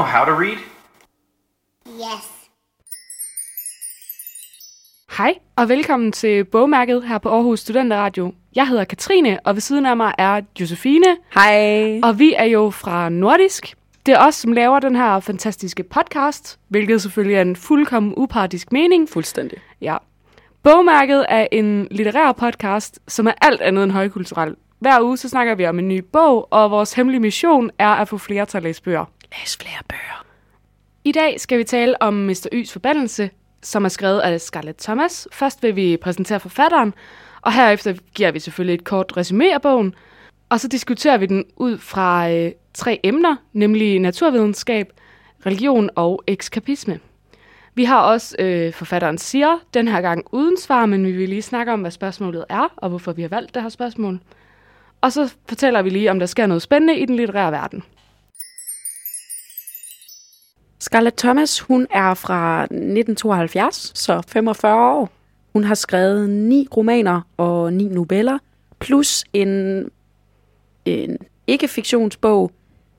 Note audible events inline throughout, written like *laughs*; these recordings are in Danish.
know how to read? Yes. Hej og velkommen til bogmærket her på Aarhus Studenteradio. Jeg hedder Katrine, og ved siden af mig er Josefine, Hej. og vi er jo fra Nordisk. Det er os, som laver den her fantastiske podcast, hvilket selvfølgelig er en fuldkommen upartisk mening. Fuldstændig. Ja. Bogmærket er en litterær podcast, som er alt andet end højkulturel. Hver uge så snakker vi om en ny bog, og vores hemmelige mission er at få flere til at læse bøger. Læs flere bøger. I dag skal vi tale om Mr. Y's forbandelse, som er skrevet af Scarlett Thomas. Først vil vi præsentere forfatteren, og herefter giver vi selvfølgelig et kort resume af bogen. Og så diskuterer vi den ud fra øh, tre emner, nemlig naturvidenskab, religion og ekskapisme. Vi har også øh, forfatteren siger, den her gang uden svar, men vi vil lige snakke om, hvad spørgsmålet er, og hvorfor vi har valgt det her spørgsmål. Og så fortæller vi lige, om der sker noget spændende i den litterære verden. Scarlett Thomas, hun er fra 1972, så 45 år. Hun har skrevet ni romaner og ni noveller, plus en, en ikke-fiktionsbog,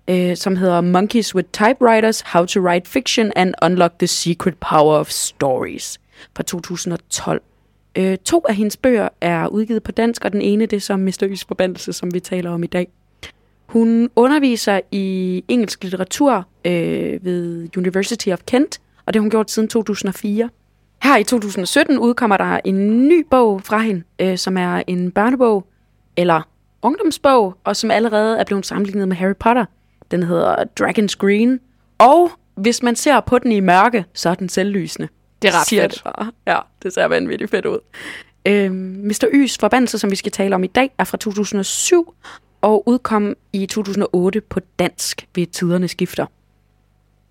øh, som hedder Monkeys with Typewriters, How to Write Fiction and Unlock the Secret Power of Stories fra 2012. Øh, to af hendes bøger er udgivet på dansk, og den ene det er som Mr. Ys forbandelse, som vi taler om i dag. Hun underviser i engelsk litteratur øh, ved University of Kent, og det har hun gjort siden 2004. Her i 2017 udkommer der en ny bog fra hende, øh, som er en børnebog, eller ungdomsbog, og som allerede er blevet sammenlignet med Harry Potter. Den hedder Dragon's Green, og hvis man ser på den i mørke, så er den selvlysende. Det er ret Siger fedt. det bare. Ja, det ser vanvittigt fedt ud. Øhm, Mr. Y's forbandelse, som vi skal tale om i dag, er fra 2007 og udkom i 2008 på dansk ved tiderne skifter.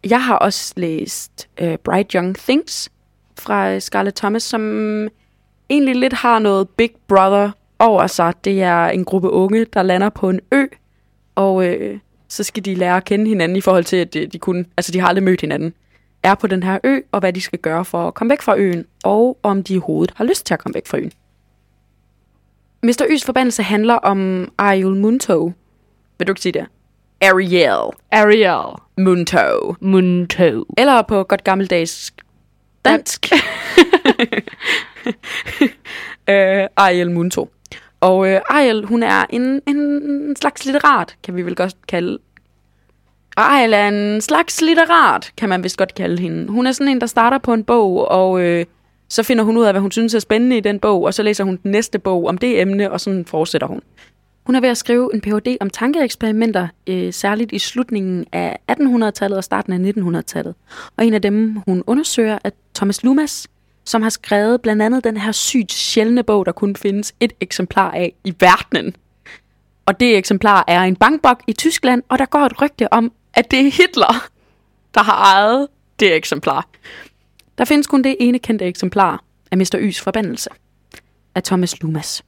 Jeg har også læst uh, Bright Young Things fra øh, Scarlett Thomas, som egentlig lidt har noget Big Brother over sig. Det er en gruppe unge, der lander på en ø, og øh, så skal de lære at kende hinanden i forhold til, at de, de, kun, altså de har aldrig mødt hinanden, er på den her ø, og hvad de skal gøre for at komme væk fra øen, og om de i hovedet har lyst til at komme væk fra øen. Mr. Y's forbandelse handler om Ariel Munto. Vil du ikke sige det? Ariel Ariel Munto. Munto. Eller på godt gammeldags dansk. *laughs* øh, Ariel Munto. Og øh, Ariel, hun er en, en slags litterat, kan vi vel godt kalde. Ariel er en slags litterat, kan man vist godt kalde hende. Hun er sådan en, der starter på en bog, og øh, så finder hun ud af, hvad hun synes er spændende i den bog, og så læser hun den næste bog om det emne, og sådan fortsætter hun. Hun er ved at skrive en Ph.D. om tankeeksperimenter, øh, særligt i slutningen af 1800-tallet og starten af 1900-tallet. Og en af dem, hun undersøger, er Thomas Lumas, som har skrevet blandt andet den her sygt sjældne bog, der kun findes et eksemplar af i verdenen. Og det eksemplar er en bankbok i Tyskland, og der går et rygte om, at det er Hitler, der har ejet det eksemplar. Der findes kun det ene kendte eksemplar af Mr. Y's forbandelse af Thomas Lumas.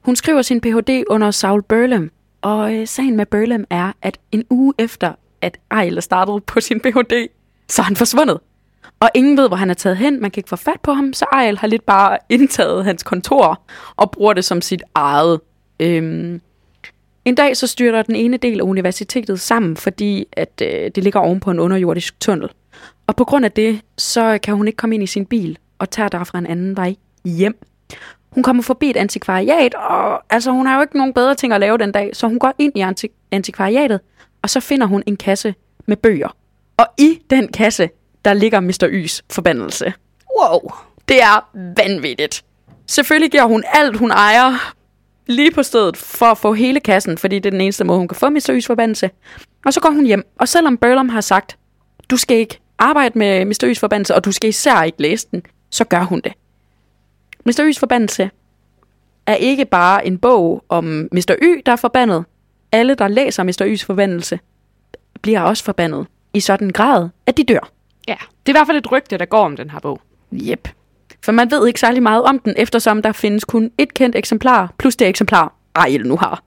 Hun skriver sin Ph.D. under Saul Burlem, og øh, sagen med Burlem er, at en uge efter, at Ejl startede startet på sin Ph.D., så er han forsvundet. Og ingen ved, hvor han er taget hen. Man kan ikke få fat på ham, så Ejl har lidt bare indtaget hans kontor og bruger det som sit eget. Øhm. En dag så styrter den ene del af universitetet sammen, fordi at øh, det ligger oven på en underjordisk tunnel. Og på grund af det, så kan hun ikke komme ind i sin bil og tager derfra en anden vej hjem. Hun kommer forbi et antikvariat, og altså, hun har jo ikke nogen bedre ting at lave den dag, så hun går ind i antik- antikvariatet, og så finder hun en kasse med bøger. Og i den kasse, der ligger Mr. Y's forbandelse. Wow, det er vanvittigt. Selvfølgelig giver hun alt, hun ejer, lige på stedet, for at få hele kassen, fordi det er den eneste måde, hun kan få Mr. Y's forbandelse. Og så går hun hjem, og selvom Burlum har sagt, du skal ikke arbejde med. Y's forbandelse, og du skal især ikke læse den, så gør hun det. Mr. Y's forbandelse er ikke bare en bog om Mr. Y, der er forbandet. Alle, der læser Mr. Y's forbandelse, bliver også forbandet i sådan grad, at de dør. Ja, det er i hvert fald et rygte, der går om den her bog. Yep. For man ved ikke særlig meget om den, eftersom der findes kun et kendt eksemplar, plus det eksemplar, Ariel nu har.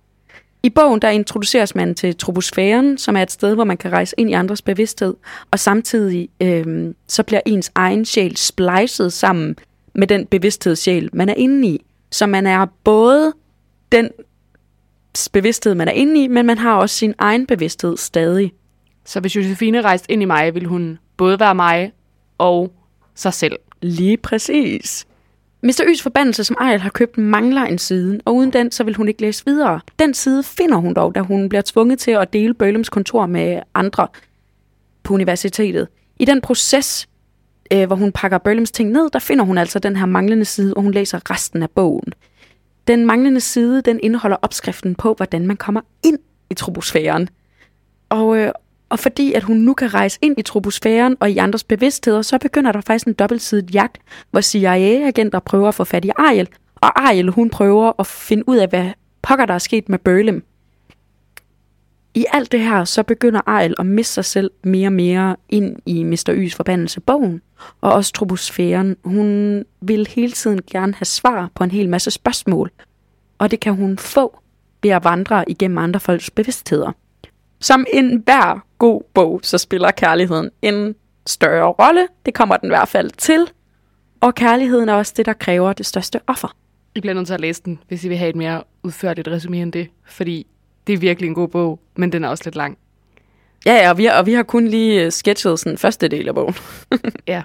I bogen der introduceres man til troposfæren, som er et sted, hvor man kan rejse ind i andres bevidsthed, og samtidig øhm, så bliver ens egen sjæl splicet sammen med den bevidsthedssjæl, man er inde i. Så man er både den bevidsthed, man er inde i, men man har også sin egen bevidsthed stadig. Så hvis Josefine rejste ind i mig, ville hun både være mig og sig selv. Lige præcis. Mr. Y's forbandelse, som Ariel har købt, mangler en side, og uden den, så vil hun ikke læse videre. Den side finder hun dog, da hun bliver tvunget til at dele Bølums kontor med andre på universitetet. I den proces, øh, hvor hun pakker Bølums ting ned, der finder hun altså den her manglende side, og hun læser resten af bogen. Den manglende side, den indeholder opskriften på, hvordan man kommer ind i troposfæren. Og, øh, og fordi at hun nu kan rejse ind i troposfæren og i andres bevidstheder, så begynder der faktisk en dobbeltsidet jagt, hvor CIA-agenter prøver at få fat i Ariel, og Ariel hun prøver at finde ud af, hvad pokker der er sket med Burnham. I alt det her, så begynder Ariel at miste sig selv mere og mere ind i Mr. Y's forbandelse bogen, og også troposfæren. Hun vil hele tiden gerne have svar på en hel masse spørgsmål, og det kan hun få ved at vandre igennem andre folks bevidstheder. Som en hver god bog, så spiller kærligheden en større rolle. Det kommer den i hvert fald til. Og kærligheden er også det, der kræver det største offer. I bliver nødt til at læse den, hvis I vil have et mere udførligt resumé end det. Fordi det er virkelig en god bog, men den er også lidt lang. Ja, ja og, vi har, og vi har kun lige øh, sketchet sådan første del af bogen. *laughs* ja.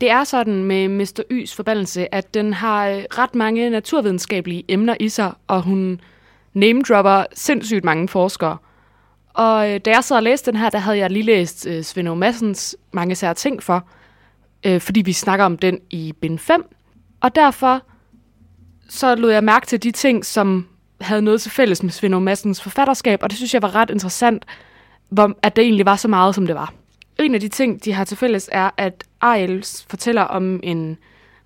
Det er sådan med Mr. Y's forbandelse, at den har øh, ret mange naturvidenskabelige emner i sig, og hun name-dropper sindssygt mange forskere. Og øh, da jeg så og læste den her, der havde jeg lige læst øh, Svend Massens mange sære ting for, øh, fordi vi snakker om den i bind 5. Og derfor så lod jeg mærke til de ting, som havde noget til fælles med Svend Massens forfatterskab, og det synes jeg var ret interessant, hvor, at det egentlig var så meget, som det var. En af de ting, de har til fælles, er, at Ariel fortæller om en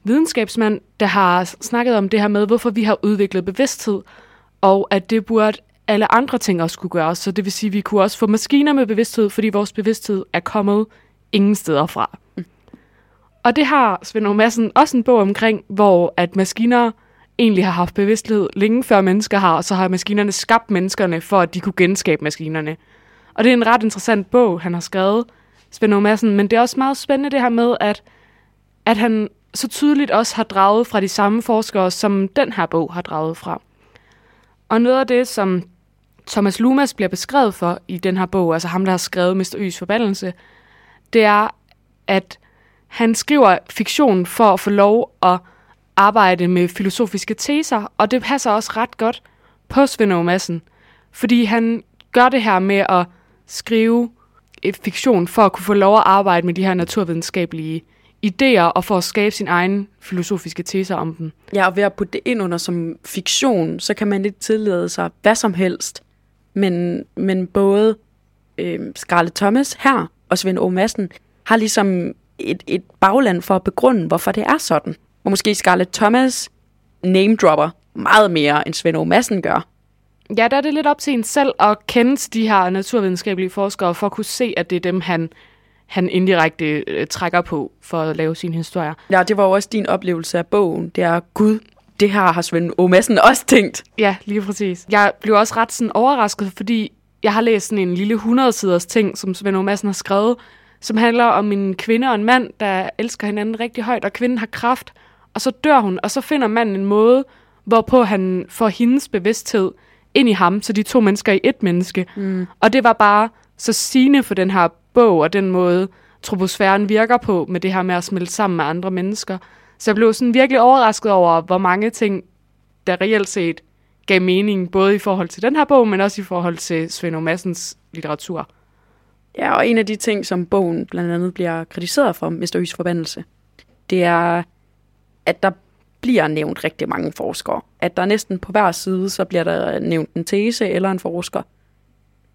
videnskabsmand, der har snakket om det her med, hvorfor vi har udviklet bevidsthed, og at det burde alle andre ting også kunne gøre. Så det vil sige, at vi kunne også få maskiner med bevidsthed, fordi vores bevidsthed er kommet ingen steder fra. Mm. Og det har Svend Madsen også en bog omkring, hvor at maskiner egentlig har haft bevidsthed længe før mennesker har, og så har maskinerne skabt menneskerne, for at de kunne genskabe maskinerne. Og det er en ret interessant bog, han har skrevet, Svend Madsen, men det er også meget spændende det her med, at, at han så tydeligt også har draget fra de samme forskere, som den her bog har draget fra. Og noget af det, som Thomas Lumas bliver beskrevet for i den her bog, altså ham, der har skrevet Mr. Y's forbandelse, det er, at han skriver fiktion for at få lov at arbejde med filosofiske teser, og det passer også ret godt på Svend Madsen, fordi han gør det her med at skrive et fiktion for at kunne få lov at arbejde med de her naturvidenskabelige idéer og for at skabe sin egen filosofiske teser om dem. Ja, og ved at putte det ind under som fiktion, så kan man ikke tillade sig hvad som helst. Men, men både øh, Scarlett Thomas her og Svend O. Madsen har ligesom et, et bagland for at begrunde, hvorfor det er sådan. Og måske Scarlett Thomas name dropper meget mere, end Svend O. Madsen gør. Ja, der er det lidt op til en selv at kende de her naturvidenskabelige forskere, for at kunne se, at det er dem, han han indirekte øh, trækker på for at lave sine historier. Ja, det var jo også din oplevelse af bogen. Det er, gud, det her har Svend O. Madsen også tænkt. Ja, lige præcis. Jeg blev også ret sådan overrasket, fordi jeg har læst sådan en lille 100-siders ting, som Svend O. Madsen har skrevet, som handler om en kvinde og en mand, der elsker hinanden rigtig højt, og kvinden har kraft, og så dør hun, og så finder manden en måde, hvorpå han får hendes bevidsthed ind i ham, så de to mennesker er et menneske. Mm. Og det var bare så sigende for den her bog, og den måde, troposfæren virker på, med det her med at smelte sammen med andre mennesker. Så jeg blev sådan virkelig overrasket over, hvor mange ting, der reelt set gav mening, både i forhold til den her bog, men også i forhold til Svend Massens litteratur. Ja, og en af de ting, som bogen blandt andet bliver kritiseret for, Mr. Ys forbandelse, det er, at der bliver nævnt rigtig mange forskere. At der næsten på hver side, så bliver der nævnt en tese eller en forsker.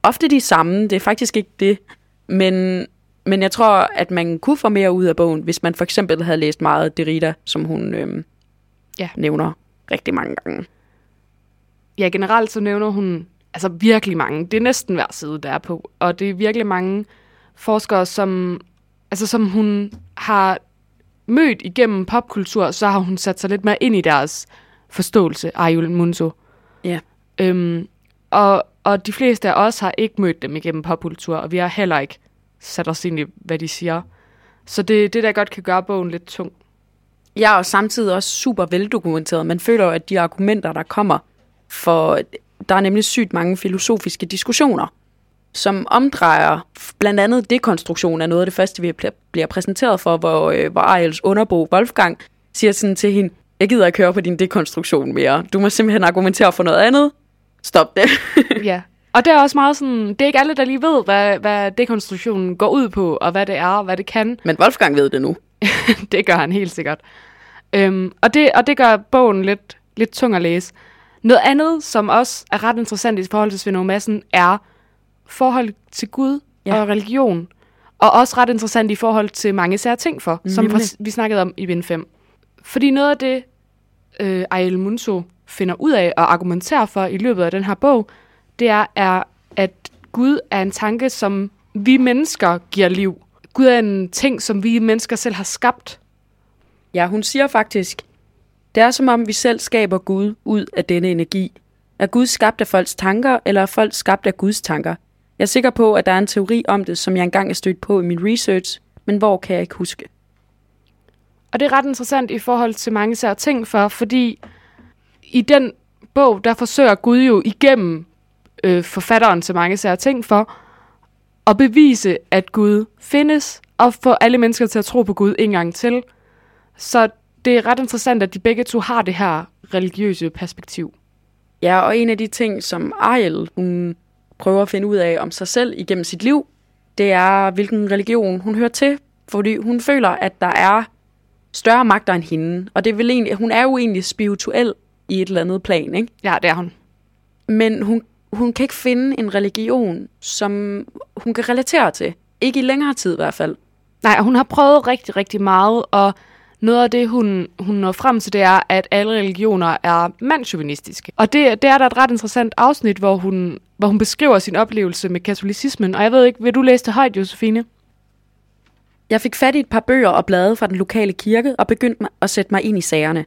Ofte de samme, det er faktisk ikke det, men, men jeg tror, at man kunne få mere ud af bogen, hvis man for eksempel havde læst meget Derrida, som hun øhm, ja. nævner rigtig mange gange. Ja, generelt så nævner hun altså virkelig mange. Det er næsten hver side, der er på. Og det er virkelig mange forskere, som, altså, som hun har mødt igennem popkultur, så har hun sat sig lidt mere ind i deres forståelse, Ayul Munso. Ja. Øhm, og, og de fleste af os har ikke mødt dem igennem popkultur, og vi har heller ikke sat os ind i, hvad de siger. Så det det, der godt kan gøre bogen lidt tung. Ja, og samtidig også super veldokumenteret. Man føler jo, at de argumenter, der kommer for der er nemlig sygt mange filosofiske diskussioner, som omdrejer blandt andet dekonstruktion af noget af det første, vi bliver præsenteret for, hvor, øh, hvor Ariels underbo Wolfgang siger sådan til hende, jeg gider ikke køre på din dekonstruktion mere. Du må simpelthen argumentere for noget andet. Stop det. *laughs* ja, og det er også meget sådan, det er ikke alle, der lige ved, hvad, hvad dekonstruktionen går ud på, og hvad det er, og hvad det kan. *laughs* Men Wolfgang ved det nu. det gør han helt sikkert. Øhm, og, det, og det gør bogen lidt, lidt tung at læse. Noget andet, som også er ret interessant i forhold til Svend Madsen, er forhold til Gud ja. og religion. Og også ret interessant i forhold til mange sære ting for, mm, som vi snakkede om i Vind 5. Fordi noget af det, øh, Ariel Munso finder ud af og argumenterer for i løbet af den her bog, det er, er, at Gud er en tanke, som vi mennesker giver liv. Gud er en ting, som vi mennesker selv har skabt. Ja, hun siger faktisk, det er som om vi selv skaber Gud ud af denne energi. Er Gud skabt af folks tanker, eller er folk skabt af Guds tanker? Jeg er sikker på, at der er en teori om det, som jeg engang er stødt på i min research, men hvor kan jeg ikke huske? Og det er ret interessant i forhold til mange særlige ting for, fordi i den bog, der forsøger Gud jo igennem øh, forfatteren til mange særlige ting for at bevise, at Gud findes, og få alle mennesker til at tro på Gud en gang til. Så det er ret interessant, at de begge to har det her religiøse perspektiv. Ja, og en af de ting, som Ariel hun prøver at finde ud af om sig selv igennem sit liv, det er, hvilken religion hun hører til. Fordi hun føler, at der er større magter end hende. Og det er vel egentlig, hun er jo egentlig spirituel i et eller andet plan, ikke? Ja, det er hun. Men hun, hun kan ikke finde en religion, som hun kan relatere til. Ikke i længere tid i hvert fald. Nej, hun har prøvet rigtig, rigtig meget, og noget af det, hun, hun når frem til, det er, at alle religioner er mandsjuvenistiske. Og det, det er der et ret interessant afsnit, hvor hun, hvor hun beskriver sin oplevelse med katolicismen. Og jeg ved ikke, vil du læse det højt, Josefine? Jeg fik fat i et par bøger og blade fra den lokale kirke og begyndte at sætte mig ind i sagerne.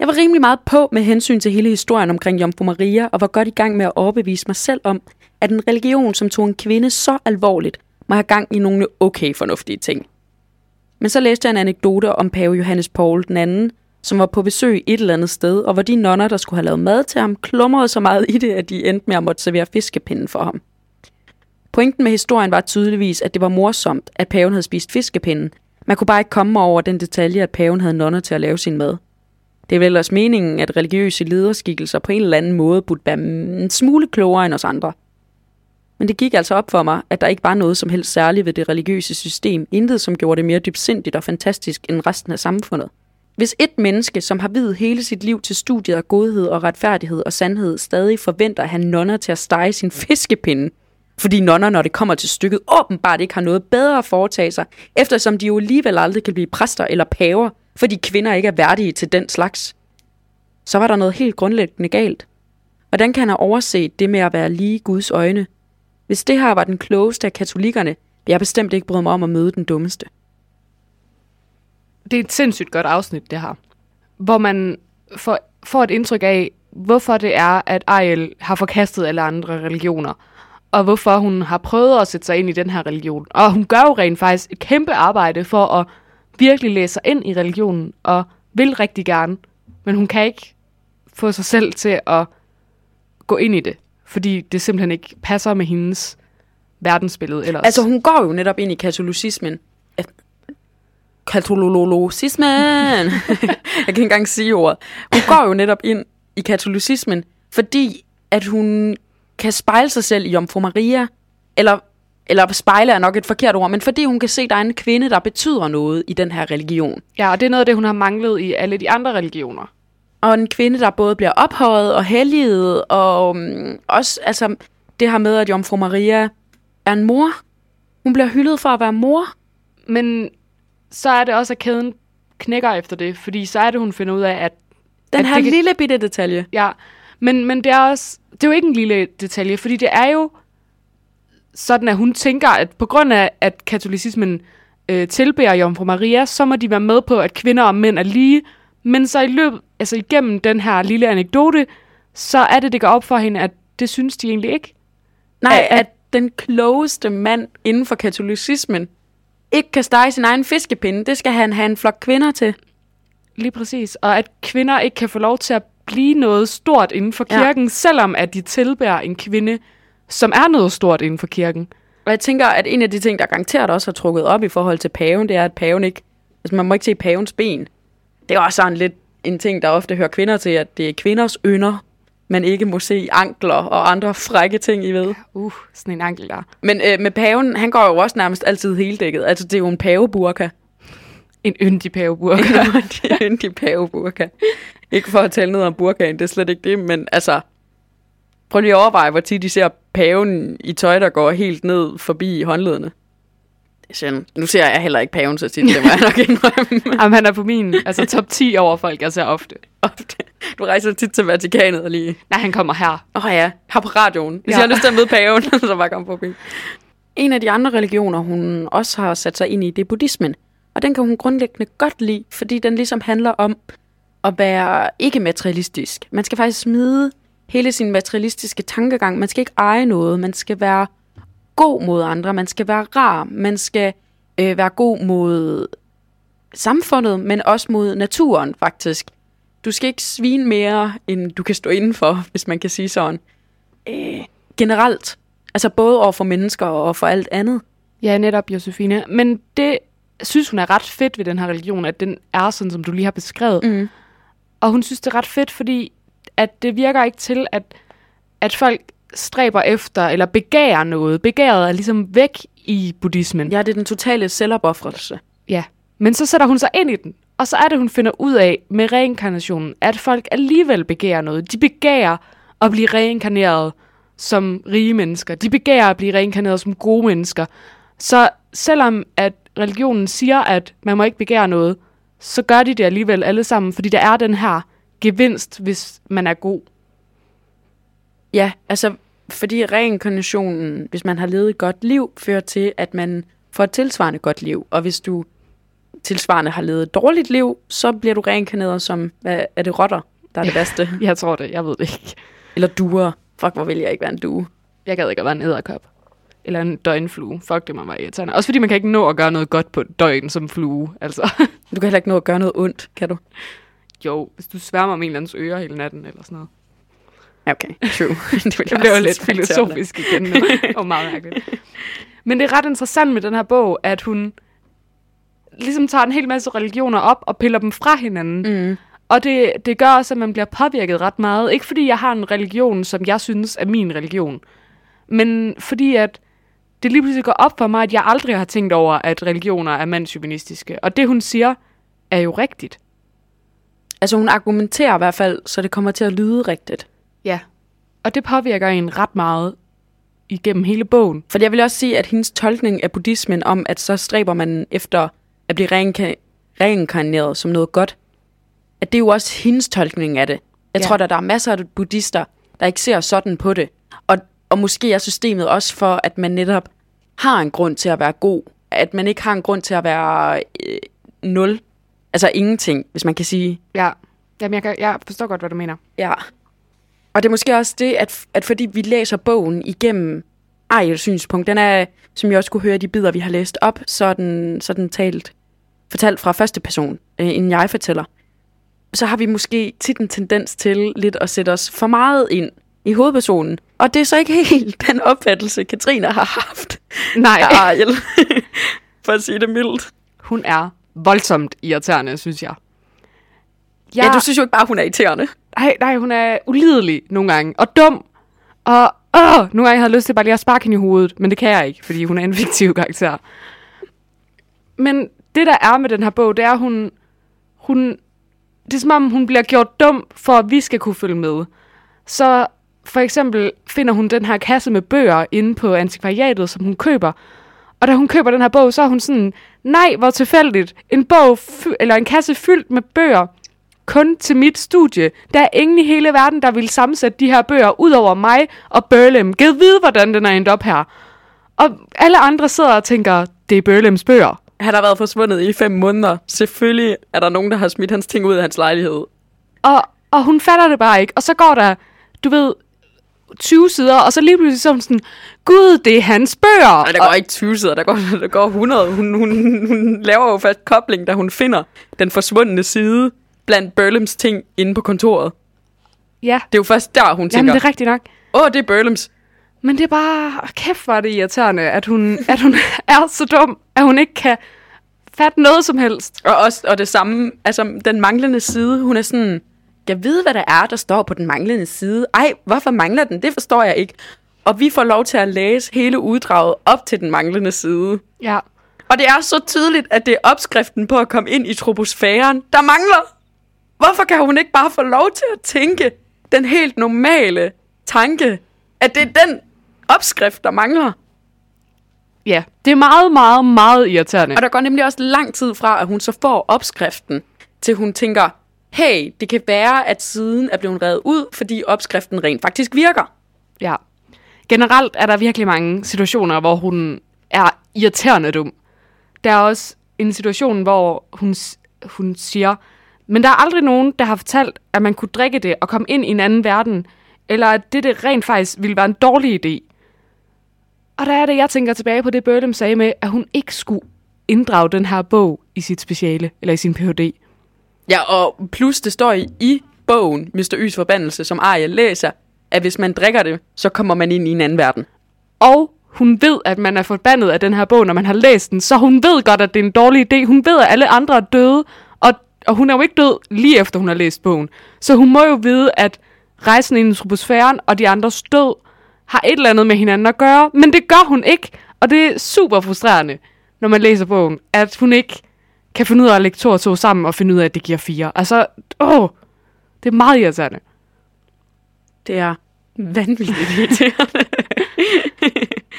Jeg var rimelig meget på med hensyn til hele historien omkring Jomfru Maria og var godt i gang med at overbevise mig selv om, at en religion, som tog en kvinde så alvorligt, må have gang i nogle okay fornuftige ting. Men så læste jeg en anekdote om pave Johannes Paul den anden, som var på besøg et eller andet sted, og hvor de nonner, der skulle have lavet mad til ham, klumrede så meget i det, at de endte med at måtte servere fiskepinden for ham. Pointen med historien var tydeligvis, at det var morsomt, at paven havde spist fiskepinden. Man kunne bare ikke komme over den detalje, at paven havde nonner til at lave sin mad. Det er vel ellers meningen, at religiøse lederskikkelser på en eller anden måde burde være en smule klogere end os andre. Men det gik altså op for mig, at der ikke var noget som helst særligt ved det religiøse system, intet som gjorde det mere dybsindigt og fantastisk end resten af samfundet. Hvis et menneske, som har videt hele sit liv til studiet af godhed og retfærdighed og sandhed, stadig forventer at have nonner til at stege sin *laughs* fiskepinde, fordi nonner, når det kommer til stykket, åbenbart ikke har noget bedre at foretage sig, eftersom de jo alligevel aldrig kan blive præster eller paver, fordi kvinder ikke er værdige til den slags. Så var der noget helt grundlæggende galt. Hvordan kan han have overset det med at være lige Guds øjne? Hvis det her var den klogeste af katolikkerne, vil jeg bestemt ikke bryde mig om at møde den dummeste. Det er et sindssygt godt afsnit, det her. Hvor man får, får et indtryk af, hvorfor det er, at Ariel har forkastet alle andre religioner og hvorfor hun har prøvet at sætte sig ind i den her religion. Og hun gør jo rent faktisk et kæmpe arbejde for at virkelig læse sig ind i religionen, og vil rigtig gerne, men hun kan ikke få sig selv til at gå ind i det, fordi det simpelthen ikke passer med hendes verdensbillede ellers. Altså hun går jo netop ind i katolicismen. Katolologismen! *laughs* jeg kan ikke engang sige ordet. Hun går jo netop ind i katolicismen, fordi at hun kan spejle sig selv i Jomfru Maria, eller, eller spejle er nok et forkert ord, men fordi hun kan se, at der er en kvinde, der betyder noget i den her religion. Ja, og det er noget af det, hun har manglet i alle de andre religioner. Og en kvinde, der både bliver ophøjet og helliget, og um, også altså, det her med, at Jomfru Maria er en mor. Hun bliver hyldet for at være mor. Men så er det også, at kæden knækker efter det, fordi så er det, hun finder ud af, at... Den at her det lille bitte detalje. Ja, men, men det er også det er jo ikke en lille detalje, fordi det er jo sådan, at hun tænker, at på grund af, at katolicismen øh, tilbærer Jomfru Maria, så må de være med på, at kvinder og mænd er lige. Men så i løbet, altså igennem den her lille anekdote, så er det, det går op for hende, at det synes de egentlig ikke. Nej, at, at den klogeste mand inden for katolicismen ikke kan stege sin egen fiskepinde. Det skal han have en flok kvinder til. Lige præcis. Og at kvinder ikke kan få lov til at blive noget stort inden for kirken, ja. selvom at de tilbærer en kvinde, som er noget stort inden for kirken. Og jeg tænker, at en af de ting, der garanteret også har trukket op i forhold til paven, det er, at paven ikke... Altså, man må ikke se pavens ben. Det er også sådan lidt en ting, der ofte hører kvinder til, at det er kvinders ynder, man ikke må se ankler og andre frække ting i ved. Uh, sådan en ankel der. Men øh, med paven, han går jo også nærmest altid heldækket. Altså, det er jo en paveburka. En yndig paveburg. *laughs* det er en paveburka. Ikke for at tale noget om burkaen, det er slet ikke det, men altså... Prøv lige at overveje, hvor tit de ser paven i tøj, der går helt ned forbi håndledene. Det er sjældent. Nu ser jeg heller ikke paven så tit, det må jeg nok indrømme. *laughs* Jamen, han er på min altså, top 10 over folk, jeg ser ofte. Ofte. Du rejser tit til Vatikanet og lige... Nej, han kommer her. Åh oh ja, her på radioen. Hvis Ja. ja. jeg har lyst til at møde paven, *laughs* så bare kom forbi. En af de andre religioner, hun også har sat sig ind i, det er buddhismen. Og den kan hun grundlæggende godt lide, fordi den ligesom handler om at være ikke materialistisk. Man skal faktisk smide hele sin materialistiske tankegang. Man skal ikke eje noget. Man skal være god mod andre. Man skal være rar. Man skal øh, være god mod samfundet, men også mod naturen faktisk. Du skal ikke svine mere, end du kan stå indenfor, *laughs* hvis man kan sige sådan. Øh, generelt. Altså både over for mennesker og for alt andet. Ja, netop, Josefine. Men det synes hun er ret fedt ved den her religion, at den er sådan, som du lige har beskrevet. Mm. Og hun synes, det er ret fedt, fordi at det virker ikke til, at, at folk stræber efter eller begærer noget. Begæret er ligesom væk i buddhismen. Ja, det er den totale selvopoffrelse. Ja. Men så sætter hun sig ind i den, og så er det, hun finder ud af med reinkarnationen, at folk alligevel begærer noget. De begærer at blive reinkarneret som rige mennesker. De begærer at blive reinkarneret som gode mennesker. Så selvom at religionen siger, at man må ikke begære noget, så gør de det alligevel alle sammen, fordi der er den her gevinst, hvis man er god. Ja, altså fordi reinkarnationen, hvis man har levet et godt liv, fører til, at man får et tilsvarende godt liv. Og hvis du tilsvarende har levet et dårligt liv, så bliver du reinkarneret som, hvad er det, rotter, der er det bedste? *laughs* Jeg tror det, jeg ved det ikke. Eller duer. Fuck, hvor vil jeg ikke være en due. Jeg gad ikke at være en æderkop. Eller en døgnflue. Fuck, det må være irriterende. Også fordi man kan ikke nå at gøre noget godt på døgn som flue. Altså, *laughs* Du kan heller ikke nå at gøre noget ondt, kan du? jo, hvis du sværmer med en eller andens øre hele natten eller sådan noget. Okay, true. *laughs* det, Det bliver jo lidt filosofisk igen nu. *laughs* og meget mærkeligt. Men det er ret interessant med den her bog, at hun ligesom tager en hel masse religioner op og piller dem fra hinanden. Mm. Og det, det gør også, at man bliver påvirket ret meget. Ikke fordi jeg har en religion, som jeg synes er min religion. Men fordi at det lige pludselig går op for mig, at jeg aldrig har tænkt over, at religioner er mandsjuvenistiske. Og det, hun siger, er jo rigtigt. Altså hun argumenterer i hvert fald, så det kommer til at lyde rigtigt. Ja. Og det påvirker en ret meget igennem hele bogen. For jeg vil også sige, at hendes tolkning af buddhismen om, at så stræber man efter at blive reinka- reinkarneret som noget godt, at det er jo også hendes tolkning af det. Jeg ja. tror, at der er masser af buddhister, der ikke ser sådan på det. Og, måske er systemet også for, at man netop har en grund til at være god. At man ikke har en grund til at være øh, nul. Altså ingenting, hvis man kan sige. Ja. Jamen, jeg, kan, jeg forstår godt, hvad du mener. Ja. Og det er måske også det, at, at fordi vi læser bogen igennem Ejels synspunkt, den er, som jeg også kunne høre de bidder, vi har læst op, så den, så den talt, fortalt fra første person, øh, en jeg fortæller. Så har vi måske tit en tendens til lidt at sætte os for meget ind i hovedpersonen. Og det er så ikke helt *laughs* den opfattelse, Katrine har haft Nej, af Ejel. *laughs* for at sige det mildt. hun er voldsomt irriterende, synes jeg. Ja. ja, du synes jo ikke bare, hun er irriterende. Nej, nej, hun er ulidelig nogle gange. Og dum. Og åh, nogle gange har jeg lyst til bare lige at sparke hende i hovedet. Men det kan jeg ikke, fordi hun er en fiktiv karakter. Men det, der er med den her bog, det er, at hun, hun... Det er som om, hun bliver gjort dum, for at vi skal kunne følge med. Så for eksempel finder hun den her kasse med bøger inde på antikvariatet, som hun køber. Og da hun køber den her bog, så er hun sådan, nej, hvor tilfældigt. En bog, eller en kasse fyldt med bøger, kun til mit studie. Der er ingen i hele verden, der vil sammensætte de her bøger, ud over mig og Burlem. Gid vide, hvordan den er endt op her. Og alle andre sidder og tænker, det er Burlems bøger. Han har været forsvundet i fem måneder. Selvfølgelig er der nogen, der har smidt hans ting ud af hans lejlighed. Og, og hun fatter det bare ikke. Og så går der, du ved, 20 sider, og så lige pludselig så sådan, gud, det er hans bøger. Nej, der går ikke 20 sider, der går, *laughs* der går 100. Hun, hun, hun laver jo fast kobling, da hun finder den forsvundne side blandt Burlems ting inde på kontoret. Ja, Det er jo først der, hun Jamen, tænker, det er rigtigt nok. åh, det er Burnhams. Men det er bare, kæft er det irriterende, at hun, at hun *laughs* er så dum, at hun ikke kan fatte noget som helst. Og, også, og det samme, altså den manglende side, hun er sådan, jeg ved, hvad der er, der står på den manglende side. Ej, hvorfor mangler den? Det forstår jeg ikke. Og vi får lov til at læse hele uddraget op til den manglende side. Ja, Og det er så tydeligt, at det er opskriften på at komme ind i troposfæren, der mangler. Hvorfor kan hun ikke bare få lov til at tænke den helt normale tanke, at det er den opskrift, der mangler? ja. Det er meget, meget, meget irriterende. Og der går nemlig også lang tid fra, at hun så får opskriften, til hun tænker, hey, det kan være, at siden er blevet reddet ud, fordi opskriften rent faktisk virker. Ja. Generelt er der virkelig mange situationer, hvor hun er irriterende dum. Der er også en situation, hvor hun, hun siger, men der er aldrig nogen, der har fortalt, at man kunne drikke det og komme ind i en anden verden, eller at det, det rent faktisk ville være en dårlig idé. Og der er det, jeg tænker tilbage på det, Burlem sagde med, at hun ikke skulle inddrage den her bog i sit speciale, eller i sin Ph.D. Ja, og plus det står i, i bogen, Mr. Ys forbandelse, som Arya læser, at hvis man drikker det, så kommer man ind i en anden verden. Og hun ved, at man er forbandet af den her bog, når man har læst den. Så hun ved godt, at det er en dårlig idé. Hun ved, at alle andre er døde. Og, og hun er jo ikke død lige efter, hun har læst bogen. Så hun må jo vide, at rejsen ind i troposfæren og de andres død har et eller andet med hinanden at gøre. Men det gør hun ikke. Og det er super frustrerende, når man læser bogen, at hun ikke kan finde ud af at lægge to og to sammen og finde ud af, at det giver fire. Altså, åh, det er meget irriterende. Det er vanvittigt irriterende. *laughs*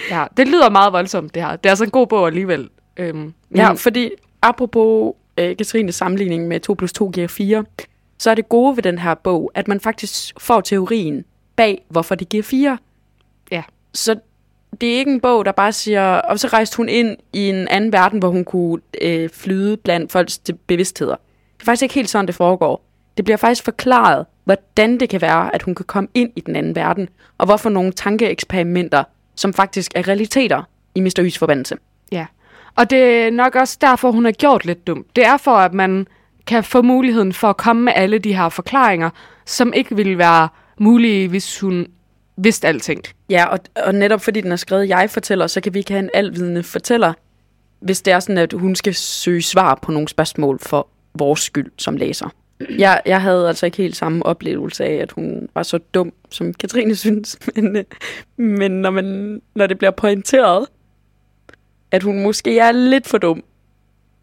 Ja, det lyder meget voldsomt, det her. Det er altså en god bog alligevel. Øhm, Ja, men- fordi apropos øh, Katrines sammenligning med 2 plus 2 giver 4, så er det gode ved den her bog, at man faktisk får teorien bag, hvorfor det giver 4. Ja. Så det er ikke en bog, der bare siger, og så rejste hun ind i en anden verden, hvor hun kunne øh, flyde blandt folks bevidstheder. Det er faktisk ikke helt sådan, det foregår. Det bliver faktisk forklaret, hvordan det kan være, at hun kan komme ind i den anden verden, og hvorfor nogle tankeeksperimenter, som faktisk er realiteter i Mr. Ys forbandelse. Ja, og det er nok også derfor, hun har gjort lidt dumt. Det er for, at man kan få muligheden for at komme med alle de her forklaringer, som ikke ville være mulige, hvis hun vidste alting. Ja, og, og netop fordi den er skrevet jeg fortæller, så kan vi ikke have en alvidende fortæller, hvis det er sådan, at hun skal søge svar på nogle spørgsmål for vores skyld som læser. *clears throat* Jeg, jeg havde altså ikke helt samme oplevelse af, at hun var så dum, som Katrine *laughs* synes. Men, øh, men når, man, når det bliver pointeret, at hun måske er lidt for dum,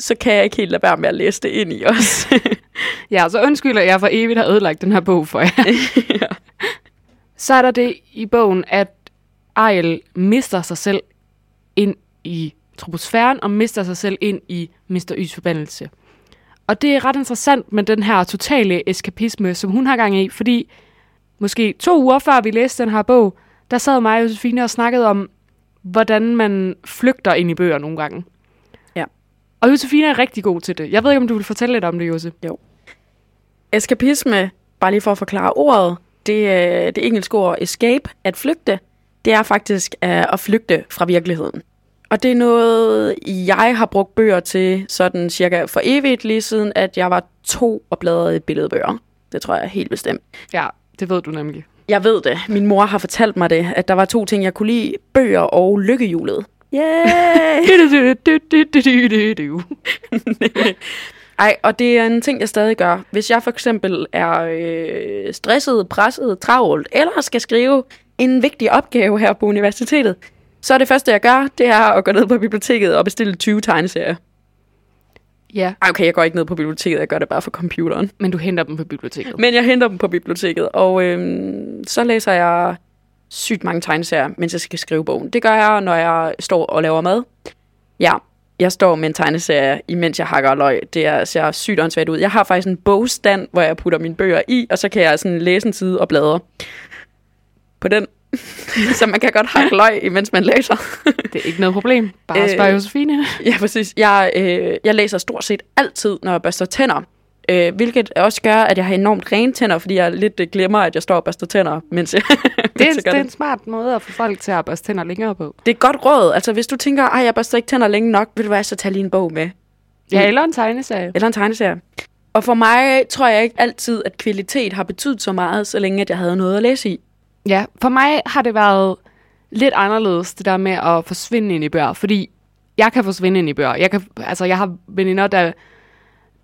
så kan jeg ikke helt lade være med at læse det ind i os. *laughs* Ja, så undskylder jeg for evigt har ødelagt den her bog for jer. *laughs* Så er der det i bogen, at Ariel mister sig selv ind i troposfæren, og mister sig selv ind i Mr. Ys forbandelse. Og det er ret interessant med den her totale eskapisme, som hun har gang i, fordi måske to uger før vi læste den her bog, der sad mig og Josefine og snakkede om, hvordan man flygter ind i bøger nogle gange. Ja. Og Josefine er rigtig god til det. Jeg ved ikke, om du vil fortælle lidt om det, Jose. Eskapisme, bare lige for at forklare ordet, det er det engelske ord escape, at flygte, det er faktisk uh, at flygte fra virkeligheden. Og det er noget, jeg har brugt bøger til sådan cirka for evigt, lige siden at jeg var to og bladrede i billedbøger. Det tror jeg helt bestemt. Ja, det ved du nemlig. Jeg ved det. Min mor har fortalt mig det, at der var to ting, jeg kunne lide. Bøger og lykkehjulet. Yay! *laughs* *laughs* Ej, og det er en ting, jeg stadig gør. Hvis jeg for eksempel er øh, stresset, presset, travlt, eller skal skrive en vigtig opgave her på universitetet, så er det første, jeg gør, det er at gå ned på biblioteket og bestille 20 tegneserier. Ja, Ej, okay, jeg går ikke ned på biblioteket, jeg gør det bare for computeren. men du henter dem på biblioteket. Men jeg henter dem på biblioteket, og øh, så læser jeg sygt mange tegneserier, mens jeg skal skrive bogen. Det gør jeg, når jeg står og laver mad. Ja, jeg står med en tegneserie, imens jeg hakker løg. Det er, ser sygt åndssvagt ud. Jeg har faktisk en bogstand, hvor jeg putter mine bøger i, og så kan jeg sådan læse en side og bladre på den. *laughs* så man kan godt hakke løg, imens man læser. *laughs* Det er ikke noget problem. Bare Øh, spørg Josefine. ja, præcis. Jeg, øh, jeg læser stort set altid, når jeg børster tænder. Øh, hvilket også gør, at jeg har enormt rene tænder, fordi jeg lidt øh, glemmer, at jeg står og børster tænder, mens jeg, *laughs* Det er, mens jeg gør det er en smart måde at få folk til at børste tænder længere på. Det er et godt råd. Altså, hvis du tænker, at jeg børster ikke tænder længe nok, vil du være så tage lige en bog med. Ja, eller en tegneserie. Eller en tegneserie. Og for mig tror jeg ikke altid, at kvalitet har betydet så meget, så længe at jeg havde noget at læse i. Ja, for mig har det været lidt anderledes, det der med at forsvinde ind i bøger, fordi jeg kan forsvinde ind i bøger. Jeg, kan, altså, jeg har veninder, der,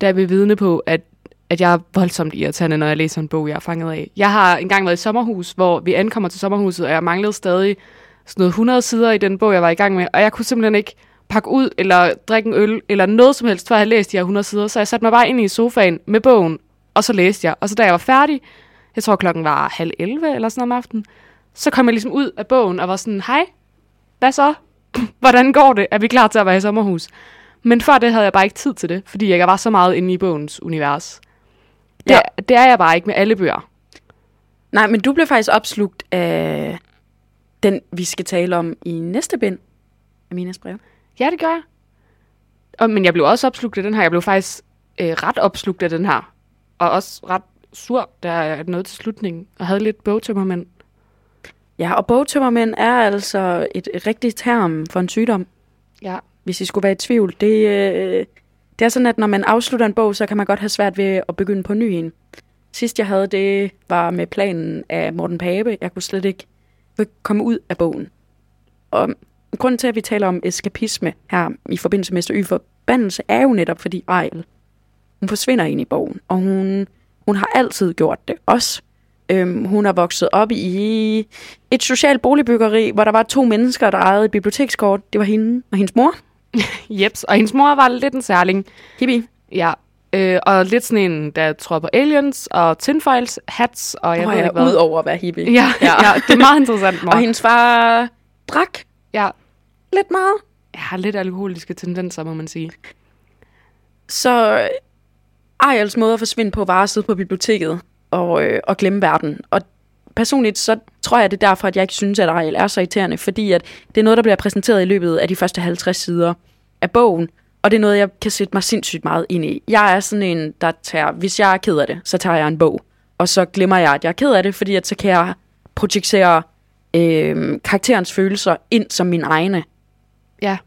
der vil vidne på, at, at jeg er voldsomt irriterende, når jeg læser en bog, jeg er fanget af. Jeg har engang været i sommerhus, hvor vi ankommer til sommerhuset, og jeg manglede stadig sådan noget 100 sider i den bog, jeg var i gang med, og jeg kunne simpelthen ikke pakke ud, eller drikke en øl, eller noget som helst, før jeg havde læst de her 100 sider. Så jeg satte mig bare ind i sofaen med bogen, og så læste jeg. Og så da jeg var færdig, jeg tror klokken var halv 11 eller sådan om aftenen, så kom jeg ligesom ud af bogen og var sådan, hej, hvad så? *clears throat* Hvordan går det? Er vi klar til at være i sommerhus? Men før det havde jeg bare ikke tid til det, fordi jeg var så meget inde i bogens univers. Det, Ja. det er jeg bare ikke med alle bøger. Nej, men du blev faktisk opslugt af den, vi skal tale om i næste bind af Minas brev. Ja, det gør jeg. Og, men jeg blev også opslugt af den her. Jeg blev faktisk øh, ret opslugt af den her. Og også ret sur, da jeg nåede til slutningen. Og havde lidt bogtømmermænd. Ja, og bogtømmermænd er altså et, et rigtigt term for en sygdom, Ja hvis I skulle være i tvivl. Det, øh, det er sådan, at når man afslutter en bog, så kan man godt have svært ved at begynde på ny en. Sidst jeg havde det, var med planen af Morten Pape. Jeg kunne slet ikke komme ud af bogen. Og grunden til, at vi taler om eskapisme her i forbindelse med Mester Y forbandelse, er jo netop, fordi Ejl, hun forsvinder ind i bogen, og hun, hun har altid gjort det. Også Øhm, hun er vokset op i et socialt boligbyggeri, hvor der var to mennesker, der ejede et bibliotekskort. Det var hende og hendes mor, *laughs* Jeps. Og hendes mor var lidt en særling. Hippie. Ja. Øh, og lidt sådan en, der tror på aliens og tinfoils hats. Og jeg Og ved jeg ikke hvad. ud over at være hippie. Ja, ja. *laughs* ja, det er meget interessant, mor. Og hendes far drak Ja, lidt meget. jeg har lidt alkoholiske tendenser, må man sige. Så Ejels måde at forsvinde på var at sidde på biblioteket og, øh, og glemme verden. Og personligt så tror jeg, det er derfor, at jeg ikke synes, at Ariel er så irriterende, fordi at det er noget, der bliver præsenteret i løbet af de første 50 sider af bogen, og det er noget, jeg kan sætte mig sindssygt meget ind i. Jeg er sådan en, der tager, hvis jeg er ked af det, så tager jeg en bog, og så glemmer jeg, at jeg er ked af det, fordi at så kan jeg projicere øh, karakterens følelser ind som mine egne. Ja.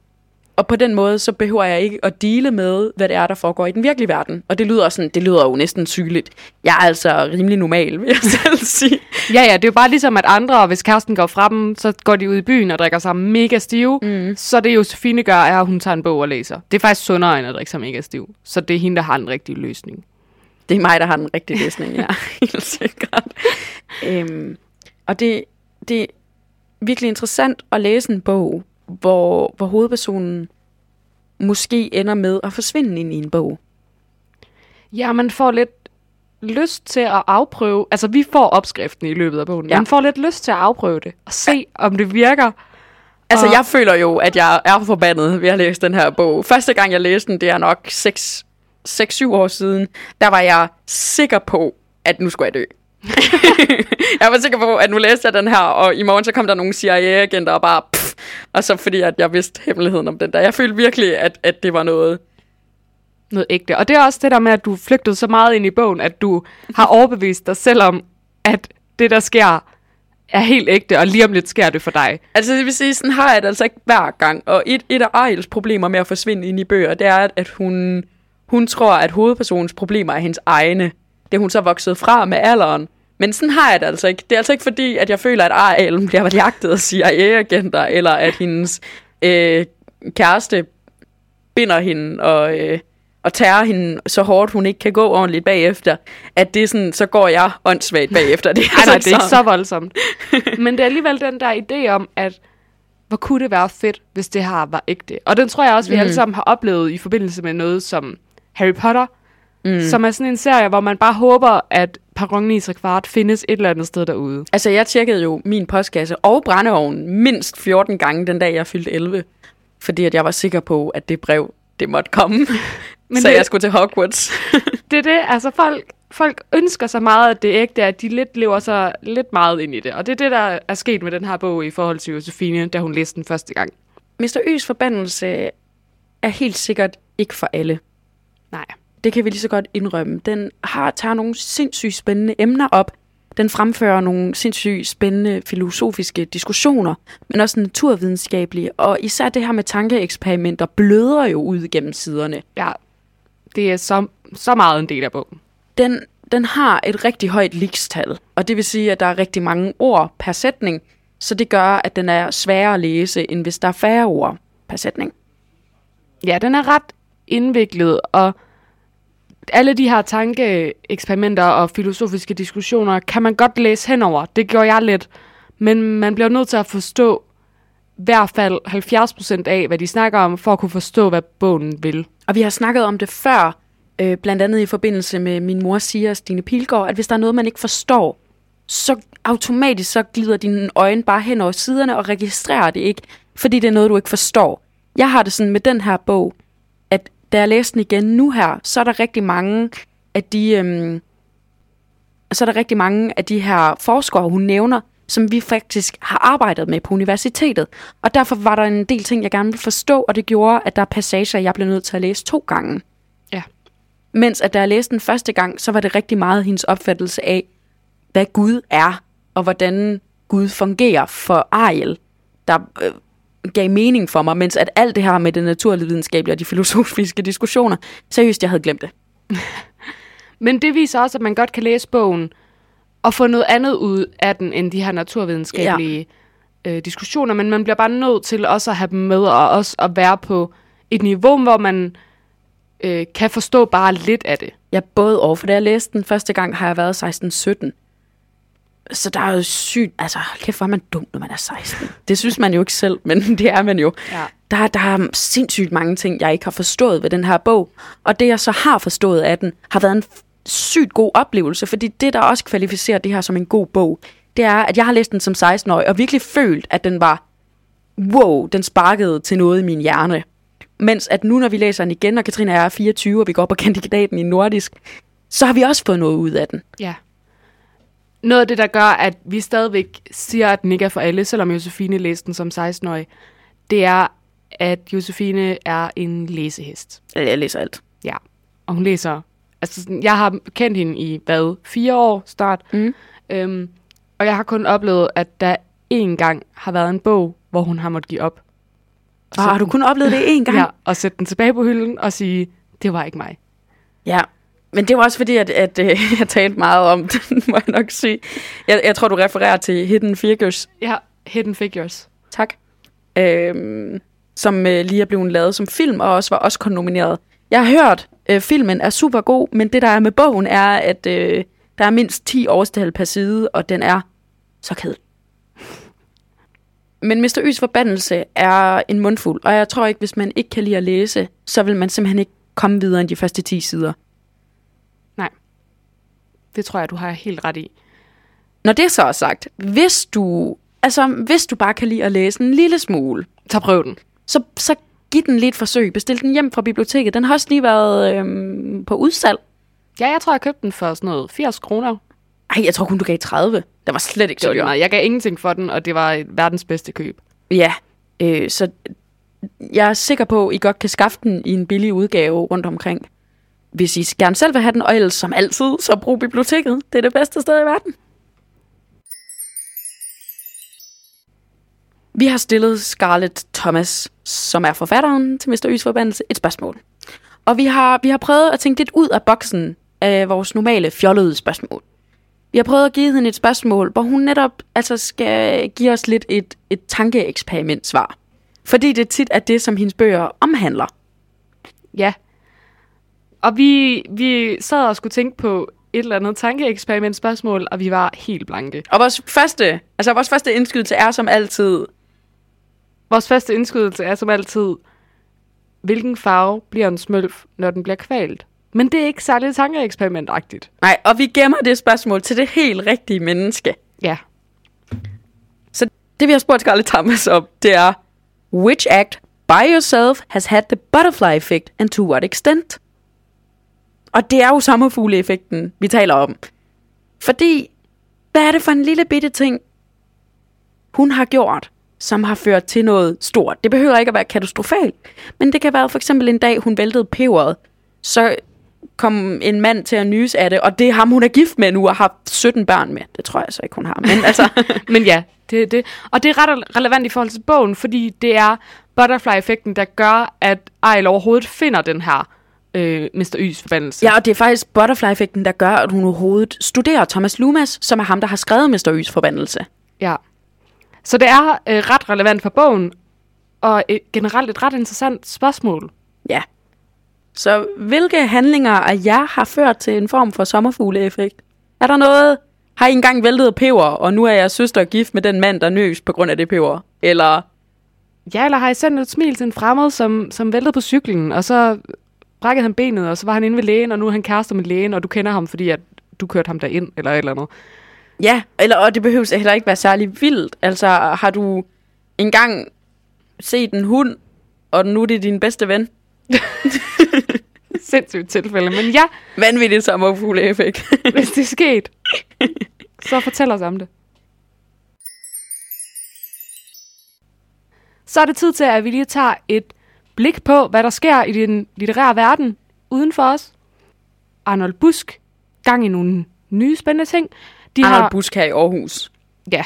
Og på den måde, så behøver jeg ikke at dele med, hvad det er, der foregår i den virkelige verden. Og det lyder, sådan, det lyder jo næsten sygeligt. Jeg er altså rimelig normal, vil jeg *laughs* selv sige. Ja, ja, det er jo bare ligesom, at andre, hvis kæresten går fra dem, så går de ud i byen og drikker sig mega stiv. Mm. Så det Josefine gør, er, at hun tager en bog og læser. Det er faktisk sundere, end at drikke sig mega stiv. Så det er hende, der har den rigtige løsning. Det er mig, der har den rigtige *laughs* løsning, ja. Helt sikkert. Øhm, og det, det er virkelig interessant at læse en bog, hvor, hvor hovedpersonen måske ender med at forsvinde ind i en bog. Ja, man får lidt lyst til at afprøve. Altså, vi får opskriften i løbet af bogen. Ja. Man får lidt lyst til at afprøve det. Og se, om det virker. Altså, Og- jeg føler jo, at jeg er forbandet ved at læse den her bog. Første gang, jeg læste den, det er nok 6-7 år siden, der var jeg sikker på, at nu skulle jeg dø. *laughs* *laughs* jeg var sikker på, at nu læste jeg den her, og i morgen så kom der nogle CIA-agenter og bare pff, og så fordi, at jeg vidste hemmeligheden om den der. Jeg følte virkelig, at, at det var noget... Noget ægte. Og det er også det der med, at du flygtede så meget ind i bogen, at du har *laughs* overbevist dig selv om, at det, der sker, er helt ægte, og lige om lidt sker det for dig. Altså, det vil sige, sådan har jeg det altså ikke hver gang. Og et, et af Ejls problemer med at forsvinde ind i bøger, det er, at- hun, hun tror, at hovedpersonens problemer er hendes egne. Det hun så vokset fra med alderen. Men sådan har jeg det altså ikke. Det er altså ikke fordi, at jeg føler, at Ejlen bliver jagtet af CIA-agenter, eller at hendes øh, kæreste binder hende og, øh, og tager hende så hårdt, hun ikke kan gå ordentligt bagefter. At det er sådan, så går jeg åndssvagt bagefter. Det er Nej, nej, altså det er ikke så voldsomt. Men det er alligevel den der idé om, at hvor kunne det være fedt, hvis det her var ægte. Og den tror jeg også, vi mm. alle sammen har oplevet i forbindelse med noget som Harry Potter, mm. som er sådan en serie, hvor man bare håber, at Perron 9 kvart findes et eller andet sted derude. Altså, jeg tjekkede jo min postkasse og brændeovnen mindst 14 gange den dag, jeg fyldte 11. Fordi at jeg var sikker på, at det brev, det måtte komme. *laughs* Men så det- jeg skulle til Hogwarts. *laughs* Det er det, altså folk, folk ønsker så meget, at det er ægte, at de lidt lever sig lidt meget ind i det. Og det er det, der er sket med den her bog i forhold til Josefine, da hun læste den første gang. Mr. Øs forbandelse er helt sikkert ikke for alle. Nej. Det kan vi lige så godt indrømme. Den har, tager nogle sindssygt spændende emner op. Den fremfører nogle sindssygt spændende filosofiske diskussioner, men også naturvidenskabelige. Og især det her med tankeeksperimenter bløder jo ud gennem siderne. Ja, det er så, så meget en del af bogen. Den, den har et rigtig højt likstal, og det vil sige, at der er rigtig mange ord per sætning, så det gør, at den er sværere at læse, end hvis der er færre ord per sætning. Ja, den er ret indviklet, og alle de her tankeeksperimenter og filosofiske diskussioner kan man godt læse henover. Det gjorde jeg lidt. Men man bliver nødt til at forstå i hvert fald 70% af, hvad de snakker om, for at kunne forstå, hvad bogen vil. Og vi har snakket om det før, øh, blandt andet i forbindelse med min mor siger, Stine Pilgaard, at hvis der er noget, man ikke forstår, så automatisk så glider dine øjne bare hen over siderne og registrerer det ikke, fordi det er noget, du ikke forstår. Jeg har det sådan med den her bog, da jeg læste den igen nu her, så er der rigtig mange af de, øhm, så er der rigtig mange af de her forskere, hun nævner, som vi faktisk har arbejdet med på universitetet. Og derfor var der en del ting, jeg gerne ville forstå, og det gjorde, at der er passager, jeg blev nødt til at læse to gange. Ja. Mens at da jeg læste den første gang, så var det rigtig meget hendes opfattelse af, hvad Gud er, og hvordan Gud fungerer for Ariel, der øh, gav mening for mig, mens at alt det her med det naturlige videnskabelige og de filosofiske diskussioner, seriøst, jeg havde glemt det. *laughs* Men det viser også, at man godt kan læse bogen og få noget andet ud af den, end de her naturvidenskabelige ja. øh, diskussioner. Men man bliver bare nødt til også at have dem med, og også at være på et niveau, hvor man øh, kan forstå bare lidt af det. Ja, både og. For da jeg læste den første gang, har jeg været 16-17. Så der er jo sygt... Altså, kæft, hvor er man dum, når man er 16. Det synes man jo ikke selv, men *laughs* det er man jo. Ja. Der, der er sindssygt mange ting, jeg ikke har forstået ved den her bog. Og det, jeg så har forstået af den, har været en sygt god oplevelse. Fordi det, der også kvalificerer det her som en god bog, det er, at jeg har læst den som 16-årig, og virkelig følt, at den var... Wow, den sparkede til noget i min hjerne. Mens at nu, når vi læser den igen, og Katrine er 24, og vi går på *laughs* kandidaten i nordisk, så har vi også fået noget ud af den. Ja. Noget af det, der gør, at vi stadigvæk siger, at den ikke er for alle, selvom Josefine læste den som 16-årig, det er, at Josefine er en læsehest. Jeg læser alt. Ja. Og hun læser... Altså, sådan, jeg har kendt hende i, hvad, fire år start. Mm. Øhm, og jeg har kun oplevet, at der én gang har været en bog, hvor hun har måttet give op. Og Og har du kun oplevet det én *laughs* gang? Ja, og sætte den tilbage på hylden og sige, det var ikke mig. Ja, men det var også fordi, at, at øh, *laughs* jeg talte meget om den, *laughs* må jeg nok sige. Jeg, jeg tror, du refererer til Hidden Figures. Ja, Hidden Figures. Tak. Øhm, som øh, lige er blevet lavet som film, og også var også nomineret. Jeg har hørt, øh, filmen er super god, men det, der er med bogen, er, at øh, der er mindst 10 årstal per side, og den er så kedelig. Men Mr. Ys forbandelse er en mundfuld, og jeg tror ikke, hvis man ikke kan lide at læse, så vil man simpelthen ikke komme videre end de første 10 sider. Det tror jeg, du har helt ret i. Når det så er sagt, hvis du, altså, hvis du bare kan lide at læse en lille smule, Så prøv den. så, så giv den lidt forsøg. Bestil den hjem fra biblioteket. Den har også lige været øhm, på udsalg. Ja, jeg tror, jeg købte den for sådan noget 80 kroner. Ej, jeg tror kun, du gav 30. Den var slet ikke så dyr. Jeg gav ingenting for den, og det var verdens bedste køb. Ja, øh, så jeg er sikker på, at I godt kan skaffe den i en billig udgave rundt omkring. Hvis I gerne selv vil have den, og ellers som altid, så brug biblioteket. Det er det bedste sted i verden. Vi har stillet Scarlett Thomas, som er forfatteren til Mr. Ys forbandelse, et spørgsmål. Og vi har, vi har prøvet at tænke lidt ud af boksen af vores normale fjollede spørgsmål. Vi har prøvet at give hende et spørgsmål, hvor hun netop altså skal give os lidt et, et tankeeksperiment svar. Fordi det tit er det, som hendes bøger omhandler. Ja. Og vi, vi sad og skulle tænke på et eller andet tankeeksperiment spørgsmål, og vi var helt blanke. Og vores første, altså vores første indskydelse er som altid, Vores første indskydelse er som altid, hvilken farve bliver en smølf, når den bliver kvalt? Men det er ikke særlig tankeeksperimentagtigt. nej, og vi gemmer det spørgsmål til det helt rigtige menneske. Ja. Så det vi har spurgt Scarlett Thomas om, det er, which act by yourself has had the butterfly effect and to what extent? Og det er jo sommerfugleeffekten, vi taler om. Fordi, hvad er det for en lille bitte ting, hun har gjort, som har ført til noget stort? Det behøver ikke at være katastrofalt, men det kan være for eksempel en dag, hun væltede peberet, så kom en mand til at nyse af det, og det er ham, hun er gift med nu og har 17 børn med. Det tror jeg så ikke, hun har. Men altså, *laughs* Men ja, det er det. Og det er ret relevant i forhold til bogen, fordi det er butterfly-effekten, der gør, at Ejl overhovedet finder den her øh, Mr. Y's forbandelse. Ja, og det er faktisk butterfly-effekten, der gør, at hun overhovedet studerer Thomas Lumas, som er ham, der har skrevet Mr. Y's forbandelse. ja. Så det er øh, ret relevant for bogen, og et, generelt et ret interessant spørgsmål. Ja. Så hvilke handlinger af jer har ført til en form for sommerfugleeffekt? Er der noget? Har I engang væltet peber, og nu er jeg søster gift med den mand, der nøs på grund af det peber? Eller Ja, eller har I sendt et smil til en fremmed, som, som væltede på cyklen, og så brækkede han benet, og så var han inde ved lægen, og nu er han kærester med lægen, og du kender ham, fordi at du kørte ham derind, eller et eller andet. Ja, eller, og det behøves heller ikke være særlig vildt. Altså, har du engang set en hund, og nu er det din bedste ven? *laughs* Sindssygt tilfælde, men ja, Vanvittigt sommerfugleeffekt. *laughs* hvis det er sket, så fortæl os om det. Så er det tid til, at vi lige tager et blik på, hvad der sker i den litterære verden uden for os. Arnold Busk, gang i nogle nye spændende ting. De Arnold Busk her i Aarhus. Ja.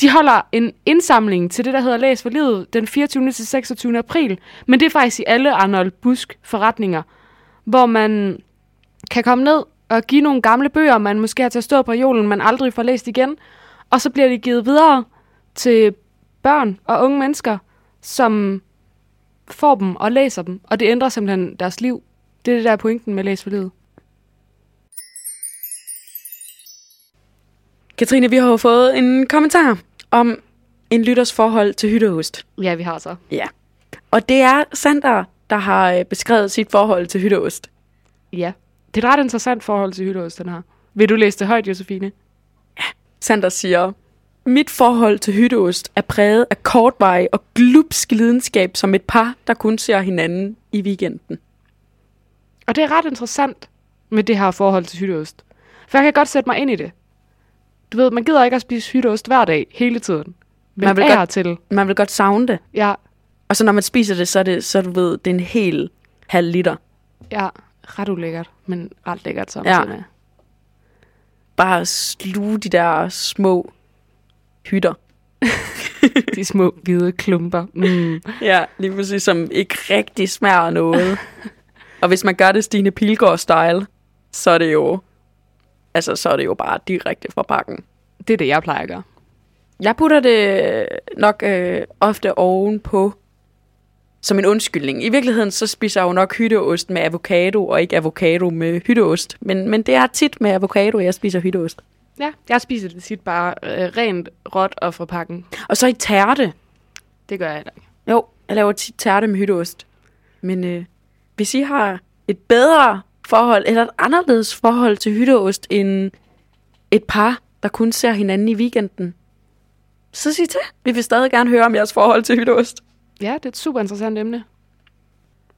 De holder en indsamling til det, der hedder Læs for livet, den 24. til 26. april. Men det er faktisk i alle Arnold Busk forretninger, hvor man kan komme ned og give nogle gamle bøger, man måske har til at stå på julen, man aldrig får læst igen. Og så bliver de givet videre til børn og unge mennesker, som får dem og læser dem. Og det ændrer simpelthen deres liv. Det er det, der er pointen med Læs for livet. Katrine, vi har jo fået en kommentar om en lytters forhold til hytteost. Ja, vi har så. Ja. Og det er Sander, der har øh, beskrevet sit forhold til hytteost. Ja. Det er et ret interessant forhold til hytteost, den her. Vil du læse det højt, Josefine? Sander siger, mit forhold til hytteost er præget af kortvarig og glupsk lidenskab som et par, der kun ser hinanden i weekenden. Og det er ret interessant med det her forhold til hytteost. For jeg kan godt sætte mig ind i det. Du ved, man gider ikke at spise hytteost hver dag, hele tiden. Men Man vil godt- til. Man vil godt savne det. Ja, Og så når man spiser det, så er det, så du ved, det er en hel halv liter. ja, ret ulækkert, men ret lækkert samtidig. Ja. Bare sluge de der små hytter. *laughs* De små hvide klumper. Mm. Ja, lige præcis, som ikke rigtig smager noget. og hvis man gør det Stine Pilgaard-style, så er det jo, altså, så er det jo bare direkte fra pakken. Det er det, jeg plejer at gøre. Jeg putter det nok øh, ofte ovenpå som en undskyldning. I virkeligheden så spiser jeg jo nok hytteost med avocado, og ikke avocado med hytteost. Men, men det er tit med avocado, jeg spiser hytteost. Ja, jeg spiser det tit bare øh, rent råt og fra pakken. Og så i tærte. Det gør jeg heller ikke. Jo, jeg laver tit tærte med hytteost. Men øh, hvis I har et bedre forhold, eller et anderledes forhold til hytteost, end et par, der kun ser hinanden i weekenden, så sig til. Vi vil stadig gerne høre om jeres forhold til hytteost. Ja, det er et super interessant emne.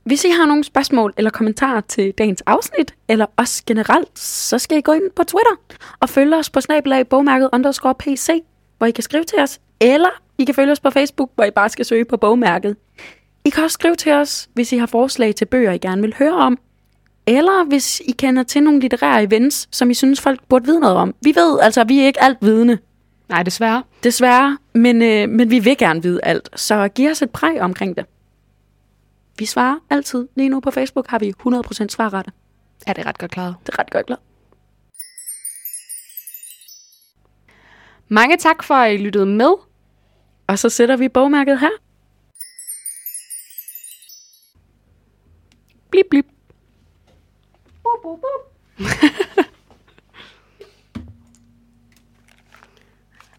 Hvis I har nogle spørgsmål eller kommentarer til dagens afsnit, eller os generelt, så skal I gå ind på Twitter og følge os på snabelag bogmærket underscore pc, hvor I kan skrive til os, eller I kan følge os på Facebook, hvor I bare skal søge på bogmærket. I kan også skrive til os, hvis I har forslag til bøger, I gerne vil høre om, eller hvis I kender til nogle litterære events, som I synes, folk burde vide noget om. Vi ved, altså, vi er ikke alt vidende, Nej, desværre. desværre, men, øh, men vi vil gerne vide alt, så giv os et præg omkring det. Vi svarer altid. Lige nu på Facebook har vi 100% svarrette. Er det ret godt klaret. Det er ret godt klaret. Mange tak for, at I lyttede med. Og så sætter vi bogmærket her. Blip, blip. Boop, boop, boop. *laughs*